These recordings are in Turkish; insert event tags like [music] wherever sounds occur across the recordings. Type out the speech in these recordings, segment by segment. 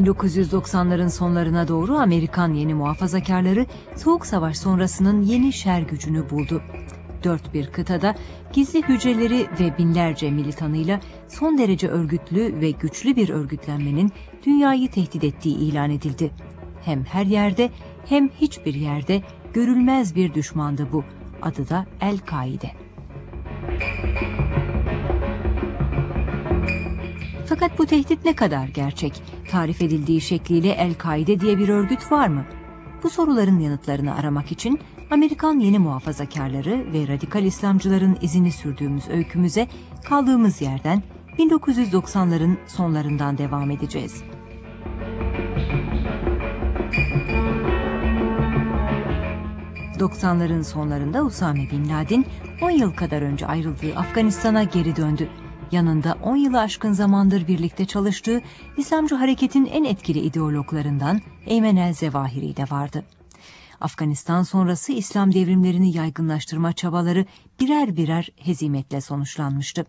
1990'ların sonlarına doğru Amerikan yeni muhafazakarları Soğuk Savaş sonrasının yeni şer gücünü buldu. Dört bir kıtada gizli hücreleri ve binlerce militanıyla son derece örgütlü ve güçlü bir örgütlenmenin dünyayı tehdit ettiği ilan edildi. Hem her yerde hem hiçbir yerde görülmez bir düşmandı bu. Adı da El-Kaide. Fakat bu tehdit ne kadar gerçek? Tarif edildiği şekliyle El-Kaide diye bir örgüt var mı? Bu soruların yanıtlarını aramak için Amerikan yeni muhafazakarları ve radikal İslamcıların izini sürdüğümüz öykümüze kaldığımız yerden 1990'ların sonlarından devam edeceğiz. 90'ların sonlarında Usame Bin Laden 10 yıl kadar önce ayrıldığı Afganistan'a geri döndü. Yanında 10 yılı aşkın zamandır birlikte çalıştığı İslamcı hareketin en etkili ideologlarından Eymen el-Zevahiri de vardı. Afganistan sonrası İslam devrimlerini yaygınlaştırma çabaları birer birer hezimetle sonuçlanmıştı.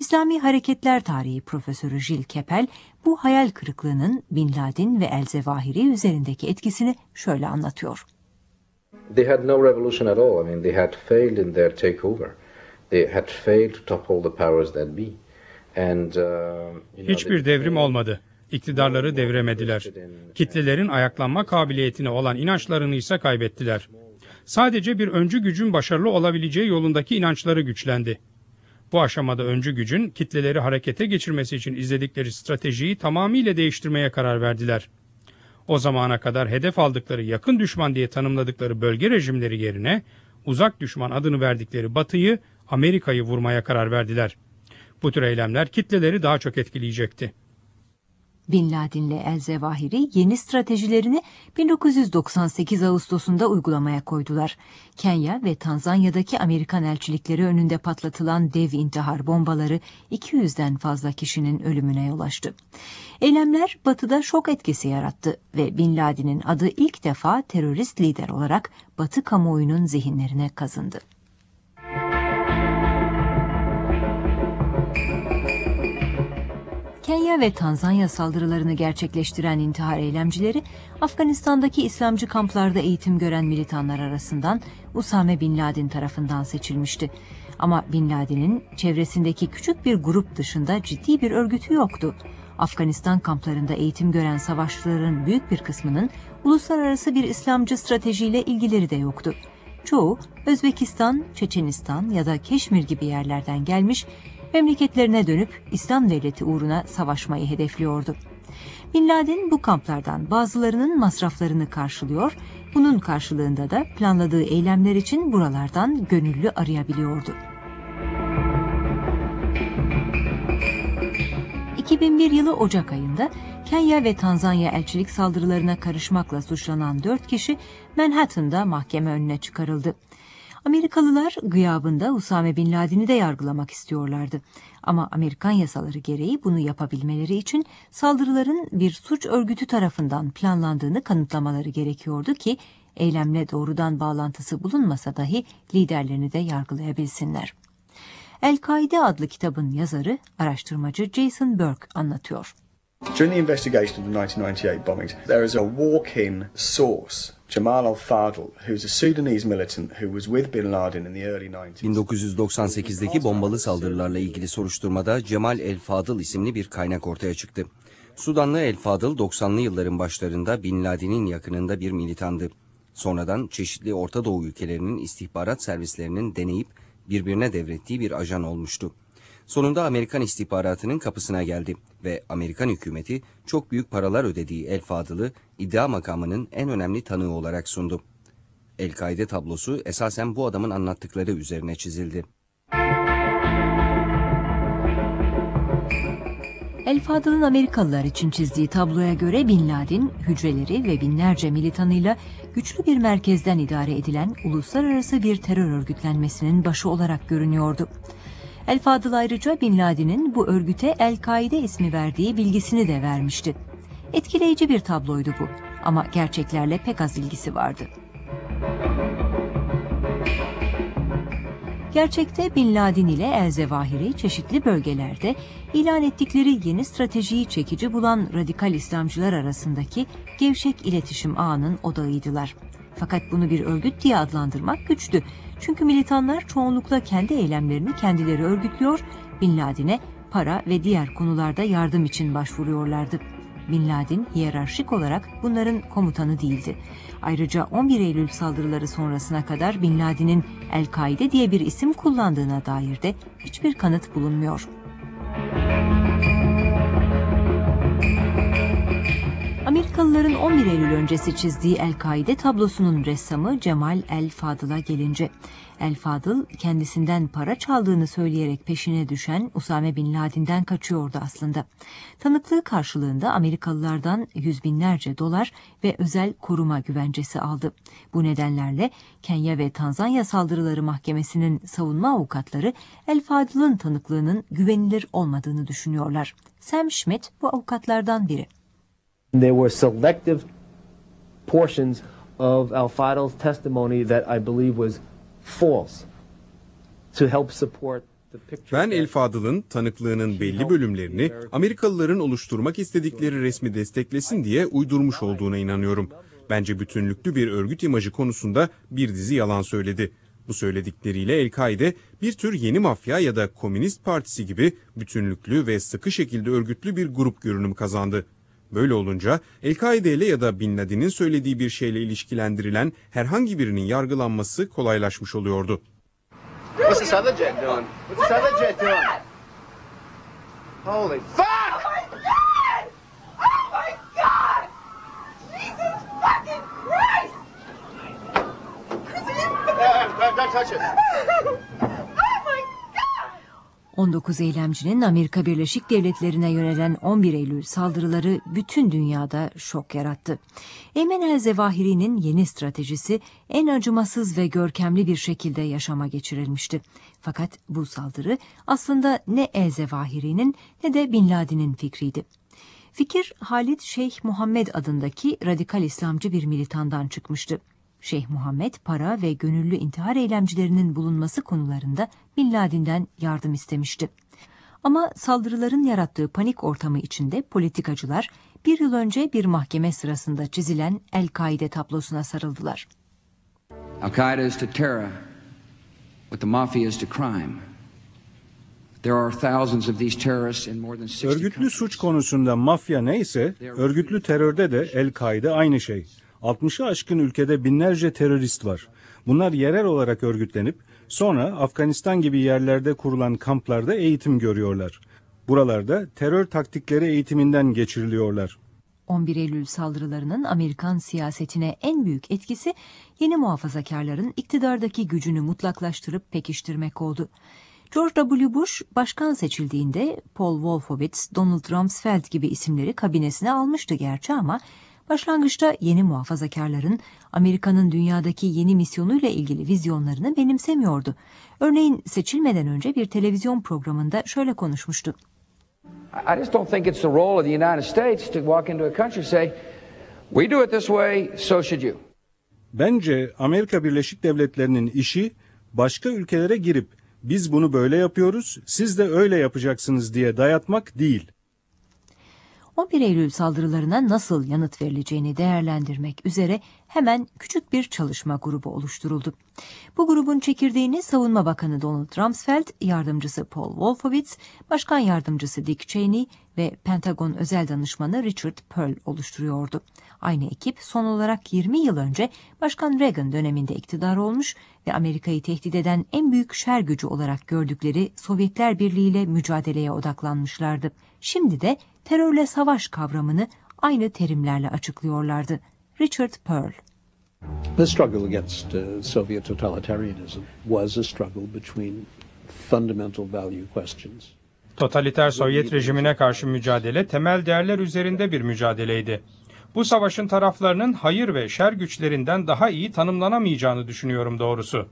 İslami Hareketler Tarihi Profesörü Jill Kepel bu hayal kırıklığının Bin Laden ve El-Zevahiri üzerindeki etkisini şöyle anlatıyor. They had no revolution at all. I mean, they had failed in their takeover. They had failed to topple the powers that be. And, uh, Hiçbir devrim olmadı. İktidarları devremediler. Kitlelerin ayaklanma kabiliyetine olan inançlarını ise kaybettiler. Sadece bir öncü gücün başarılı olabileceği yolundaki inançları güçlendi. Bu aşamada öncü gücün kitleleri harekete geçirmesi için izledikleri stratejiyi tamamıyla değiştirmeye karar verdiler. O zamana kadar hedef aldıkları yakın düşman diye tanımladıkları bölge rejimleri yerine uzak düşman adını verdikleri Batı'yı, Amerika'yı vurmaya karar verdiler. Bu tür eylemler kitleleri daha çok etkileyecekti. Bin Laden'le El-Zevahiri yeni stratejilerini 1998 Ağustos'unda uygulamaya koydular. Kenya ve Tanzanya'daki Amerikan elçilikleri önünde patlatılan dev intihar bombaları 200'den fazla kişinin ölümüne yol açtı. Eylemler Batı'da şok etkisi yarattı ve Bin Laden'in adı ilk defa terörist lider olarak Batı kamuoyunun zihinlerine kazındı. Kenya ve Tanzanya saldırılarını gerçekleştiren intihar eylemcileri Afganistan'daki İslamcı kamplarda eğitim gören militanlar arasından Usame Bin Laden tarafından seçilmişti. Ama Bin Laden'in çevresindeki küçük bir grup dışında ciddi bir örgütü yoktu. Afganistan kamplarında eğitim gören savaşçıların büyük bir kısmının uluslararası bir İslamcı stratejiyle ilgileri de yoktu. Çoğu Özbekistan, Çeçenistan ya da Keşmir gibi yerlerden gelmiş memleketlerine dönüp İslam devleti uğruna savaşmayı hedefliyordu. Bin Laden bu kamplardan bazılarının masraflarını karşılıyor, bunun karşılığında da planladığı eylemler için buralardan gönüllü arayabiliyordu. 2001 yılı Ocak ayında Kenya ve Tanzanya elçilik saldırılarına karışmakla suçlanan dört kişi Manhattan'da mahkeme önüne çıkarıldı. Amerikalılar gıyabında Usame Bin Laden'i de yargılamak istiyorlardı. Ama Amerikan yasaları gereği bunu yapabilmeleri için saldırıların bir suç örgütü tarafından planlandığını kanıtlamaları gerekiyordu ki eylemle doğrudan bağlantısı bulunmasa dahi liderlerini de yargılayabilsinler. El-Kaide adlı kitabın yazarı, araştırmacı Jason Burke anlatıyor. During the investigation of the 1998 bombings, there is a walk-in source, Jamal al-Fadl, who's a Sudanese militant who was with bin Laden in the early 90s. 1998'deki bombalı saldırılarla ilgili soruşturmada Cemal El Fadıl isimli bir kaynak ortaya çıktı. Sudanlı El Fadıl 90'lı yılların başlarında Bin Laden'in yakınında bir militandı. Sonradan çeşitli Orta Doğu ülkelerinin istihbarat servislerinin deneyip birbirine devrettiği bir ajan olmuştu. Sonunda Amerikan istihbaratının kapısına geldi ve Amerikan hükümeti çok büyük paralar ödediği El Fadıl'ı iddia makamının en önemli tanığı olarak sundu. El-Kaide tablosu esasen bu adamın anlattıkları üzerine çizildi. El Fadıl'ın Amerikalılar için çizdiği tabloya göre Bin Laden, hücreleri ve binlerce militanıyla güçlü bir merkezden idare edilen uluslararası bir terör örgütlenmesinin başı olarak görünüyordu. El Fadıl ayrıca Bin Laden'in bu örgüte El-Kaide ismi verdiği bilgisini de vermişti. Etkileyici bir tabloydu bu ama gerçeklerle pek az ilgisi vardı. Gerçekte Bin Laden ile El Zevahiri çeşitli bölgelerde ilan ettikleri yeni stratejiyi çekici bulan radikal İslamcılar arasındaki gevşek iletişim ağının odağıydılar. Fakat bunu bir örgüt diye adlandırmak güçtü. Çünkü militanlar çoğunlukla kendi eylemlerini kendileri örgütlüyor, Bin Laden'e para ve diğer konularda yardım için başvuruyorlardı. Bin Laden hiyerarşik olarak bunların komutanı değildi. Ayrıca 11 Eylül saldırıları sonrasına kadar Bin Laden'in El-Kaide diye bir isim kullandığına dair de hiçbir kanıt bulunmuyor. Amerikalıların 11 Eylül öncesi çizdiği El-Kaide tablosunun ressamı Cemal El-Fadıl'a gelince, El-Fadıl kendisinden para çaldığını söyleyerek peşine düşen Usame Bin Laden'den kaçıyordu aslında. Tanıklığı karşılığında Amerikalılardan yüz binlerce dolar ve özel koruma güvencesi aldı. Bu nedenlerle Kenya ve Tanzanya saldırıları mahkemesinin savunma avukatları El-Fadıl'ın tanıklığının güvenilir olmadığını düşünüyorlar. Sam Schmidt bu avukatlardan biri. There were selective portions of Al Fadl's testimony that I believe was false to help support. Ben El Fadıl'ın tanıklığının belli bölümlerini Amerikalıların oluşturmak istedikleri resmi desteklesin diye uydurmuş olduğuna inanıyorum. Bence bütünlüklü bir örgüt imajı konusunda bir dizi yalan söyledi. Bu söyledikleriyle El-Kaide bir tür yeni mafya ya da komünist partisi gibi bütünlüklü ve sıkı şekilde örgütlü bir grup görünüm kazandı. Böyle olunca El-Kaide ile ya da Bin Laden'in söylediği bir şeyle ilişkilendirilen herhangi birinin yargılanması kolaylaşmış oluyordu. What's this other jet doing? What's this other jet doing? Holy fuck! Oh my god! Oh don't touch it. [laughs] oh my god! 19 eylemcinin Amerika Birleşik Devletleri'ne yönelen 11 Eylül saldırıları bütün dünyada şok yarattı. Eymen el Zevahiri'nin yeni stratejisi en acımasız ve görkemli bir şekilde yaşama geçirilmişti. Fakat bu saldırı aslında ne el Zevahiri'nin ne de Bin Laden'in fikriydi. Fikir Halid Şeyh Muhammed adındaki radikal İslamcı bir militandan çıkmıştı. Şeyh Muhammed para ve gönüllü intihar eylemcilerinin bulunması konularında Bin Laden'den yardım istemişti. Ama saldırıların yarattığı panik ortamı içinde politikacılar bir yıl önce bir mahkeme sırasında çizilen El-Kaide tablosuna sarıldılar. Al Qaeda is to terror what the mafia is to crime. There are thousands of these terrorists in more than 60 Örgütlü suç konusunda mafya neyse, örgütlü terörde de El-Kaide aynı şey. 60'ı aşkın ülkede binlerce terörist var. Bunlar yerel olarak örgütlenip sonra Afganistan gibi yerlerde kurulan kamplarda eğitim görüyorlar. Buralarda terör taktikleri eğitiminden geçiriliyorlar. 11 Eylül saldırılarının Amerikan siyasetine en büyük etkisi yeni muhafazakarların iktidardaki gücünü mutlaklaştırıp pekiştirmek oldu. George W. Bush başkan seçildiğinde Paul Wolfowitz, Donald Rumsfeld gibi isimleri kabinesine almıştı gerçi ama başlangıçta yeni muhafazakarların Amerika'nın dünyadaki yeni misyonuyla ilgili vizyonlarını benimsemiyordu. Örneğin seçilmeden önce bir televizyon programında şöyle konuşmuştu. I just don't think it's the role of the United States to walk into a country and say, we do it this way, so should you. Bence Amerika Birleşik Devletleri'nin işi başka ülkelere girip biz bunu böyle yapıyoruz, siz de öyle yapacaksınız diye dayatmak değil. 11 Eylül saldırılarına nasıl yanıt verileceğini değerlendirmek üzere hemen küçük bir çalışma grubu oluşturuldu. Bu grubun çekirdeğini Savunma Bakanı Donald Rumsfeld, yardımcısı Paul Wolfowitz, Başkan Yardımcısı Dick Cheney ve Pentagon Özel Danışmanı Richard Pearl oluşturuyordu. Aynı ekip son olarak 20 yıl önce Başkan Reagan döneminde iktidar olmuş ve Amerika'yı tehdit eden en büyük şer gücü olarak gördükleri Sovyetler Birliği ile mücadeleye odaklanmışlardı. Şimdi de terörle savaş kavramını aynı terimlerle açıklıyorlardı. Richard Pearl The struggle against uh, Soviet totalitarianism was a struggle between fundamental value questions. Totaliter Sovyet rejimine karşı mücadele temel değerler üzerinde bir mücadeleydi. Bu savaşın taraflarının hayır ve şer güçlerinden daha iyi tanımlanamayacağını düşünüyorum doğrusu.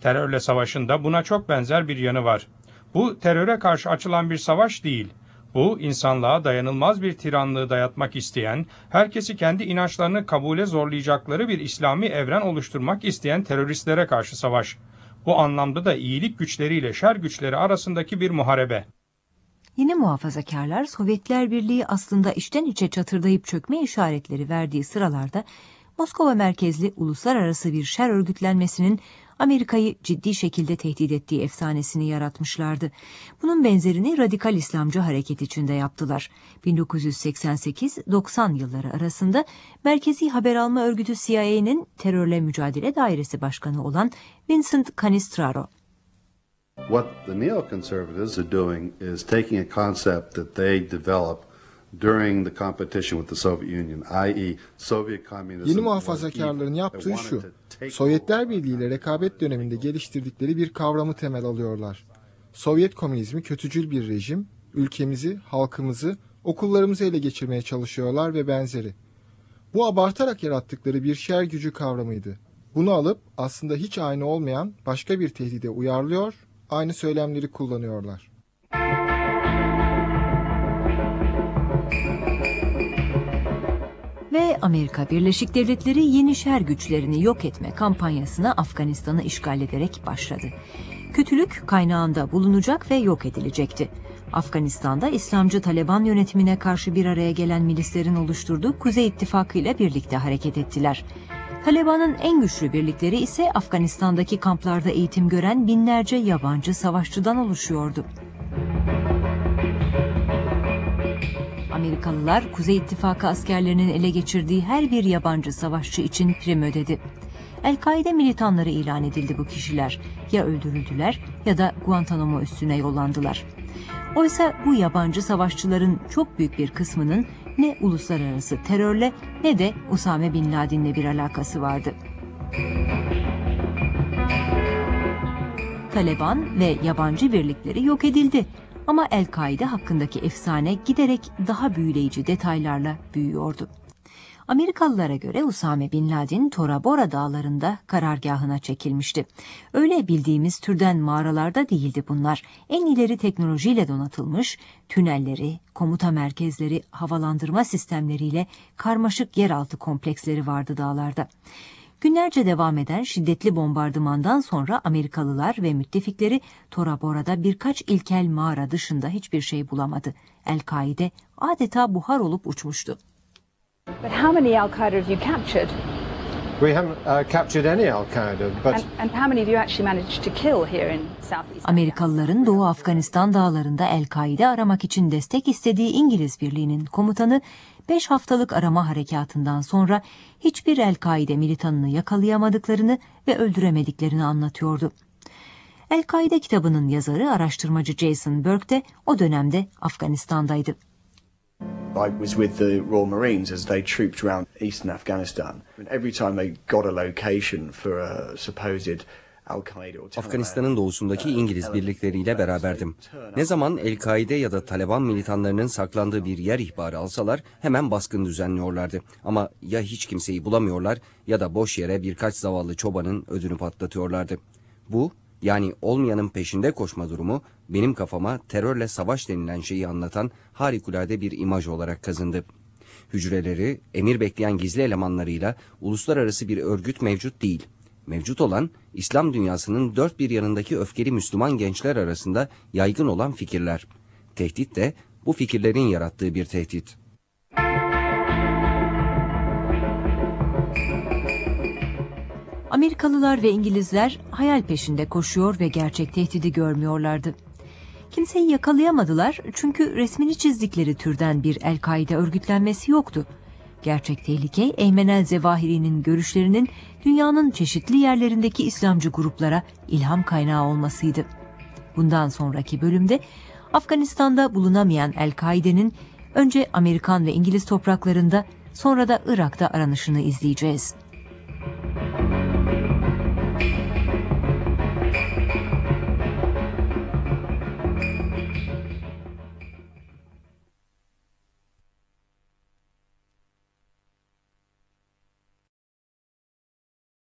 Terörle savaşın da buna çok benzer bir yanı var. Bu teröre karşı açılan bir savaş değil. Bu insanlığa dayanılmaz bir tiranlığı dayatmak isteyen, herkesi kendi inançlarını kabule zorlayacakları bir İslami evren oluşturmak isteyen teröristlere karşı savaş. Bu anlamda da iyilik güçleriyle şer güçleri arasındaki bir muharebe. Yeni muhafazakarlar Sovyetler Birliği aslında içten içe çatırdayıp çökme işaretleri verdiği sıralarda Moskova merkezli uluslararası bir şer örgütlenmesinin Amerika'yı ciddi şekilde tehdit ettiği efsanesini yaratmışlardı. Bunun benzerini radikal İslamcı hareket içinde yaptılar. 1988-90 yılları arasında Merkezi Haber Alma Örgütü CIA'nin terörle mücadele dairesi başkanı olan Vincent Canistraro. What the neoconservatives are doing is taking a concept that they developed during the competition with the Soviet Union, i.e. Soviet communism. Yeni muhafazakarların yaptığı şu, Sovyetler Birliği ile rekabet döneminde geliştirdikleri bir kavramı temel alıyorlar. Sovyet komünizmi kötücül bir rejim, ülkemizi, halkımızı, okullarımızı ele geçirmeye çalışıyorlar ve benzeri. Bu abartarak yarattıkları bir şer gücü kavramıydı. Bunu alıp aslında hiç aynı olmayan başka bir tehdide uyarlıyor, aynı söylemleri kullanıyorlar. Amerika Birleşik Devletleri yeni şer güçlerini yok etme kampanyasına Afganistan'ı işgal ederek başladı. Kötülük kaynağında bulunacak ve yok edilecekti. Afganistan'da İslamcı Taliban yönetimine karşı bir araya gelen milislerin oluşturduğu Kuzey İttifakı ile birlikte hareket ettiler. Taliban'ın en güçlü birlikleri ise Afganistan'daki kamplarda eğitim gören binlerce yabancı savaşçıdan oluşuyordu. Amerikalılar Kuzey İttifakı askerlerinin ele geçirdiği her bir yabancı savaşçı için prim ödedi. El-Kaide militanları ilan edildi bu kişiler. Ya öldürüldüler ya da Guantanamo üstüne yollandılar. Oysa bu yabancı savaşçıların çok büyük bir kısmının ne uluslararası terörle ne de Usame Bin Laden'le bir alakası vardı. Taliban ve yabancı birlikleri yok edildi. Ama El-Kaide hakkındaki efsane giderek daha büyüleyici detaylarla büyüyordu. Amerikalılara göre Usame Bin Laden Tora Bora dağlarında karargahına çekilmişti. Öyle bildiğimiz türden mağaralarda değildi bunlar. En ileri teknolojiyle donatılmış, tünelleri, komuta merkezleri, havalandırma sistemleriyle karmaşık yeraltı kompleksleri vardı dağlarda. Günlerce devam eden şiddetli bombardımandan sonra Amerikalılar ve müttefikleri Tora Bora'da birkaç ilkel mağara dışında hiçbir şey bulamadı. El-Kaide adeta buhar olup uçmuştu. But how many Al Qaeda have you captured? Amerikalıların Doğu Afganistan dağlarında El-Kaide aramak için destek istediği İngiliz Birliği'nin komutanı 5 haftalık arama harekatından sonra hiçbir El-Kaide militanını yakalayamadıklarını ve öldüremediklerini anlatıyordu. El-Kaide kitabının yazarı araştırmacı Jason Burke de o dönemde Afganistan'daydı. I was with the Royal Marines as they trooped around eastern Afghanistan. And every time they got a location for a supposed Afganistan'ın doğusundaki İngiliz birlikleriyle beraberdim. Ne zaman El-Kaide ya da Taliban militanlarının saklandığı bir yer ihbarı alsalar hemen baskın düzenliyorlardı. Ama ya hiç kimseyi bulamıyorlar ya da boş yere birkaç zavallı çobanın ödünü patlatıyorlardı. Bu yani olmayanın peşinde koşma durumu benim kafama terörle savaş denilen şeyi anlatan harikulade bir imaj olarak kazındı. Hücreleri, emir bekleyen gizli elemanlarıyla uluslararası bir örgüt mevcut değil. Mevcut olan İslam dünyasının dört bir yanındaki öfkeli Müslüman gençler arasında yaygın olan fikirler. Tehdit de bu fikirlerin yarattığı bir tehdit. Amerikalılar ve İngilizler hayal peşinde koşuyor ve gerçek tehdidi görmüyorlardı. Kimseyi yakalayamadılar çünkü resmini çizdikleri türden bir El-Kaide örgütlenmesi yoktu. Gerçek tehlike Eymen el-Zevahiri'nin görüşlerinin dünyanın çeşitli yerlerindeki İslamcı gruplara ilham kaynağı olmasıydı. Bundan sonraki bölümde Afganistan'da bulunamayan El-Kaide'nin önce Amerikan ve İngiliz topraklarında sonra da Irak'ta aranışını izleyeceğiz.